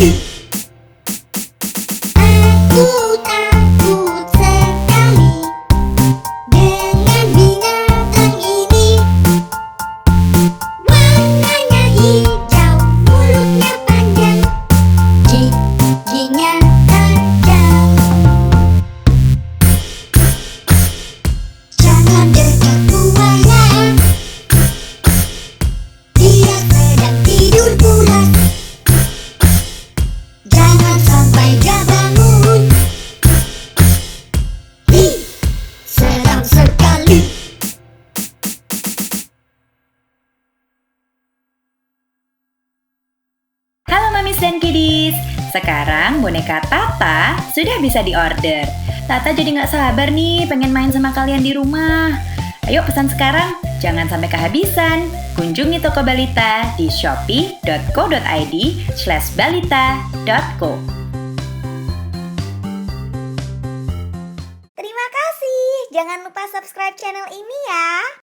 You. Mamis dan Kiddies, sekarang boneka Tata sudah bisa diorder. Tata jadi nggak sabar nih pengen main sama kalian di rumah. Ayo pesan sekarang, jangan sampai kehabisan. Kunjungi toko Balita di shopee.co.id slash balita.co. Terima kasih. Jangan lupa subscribe channel ini ya.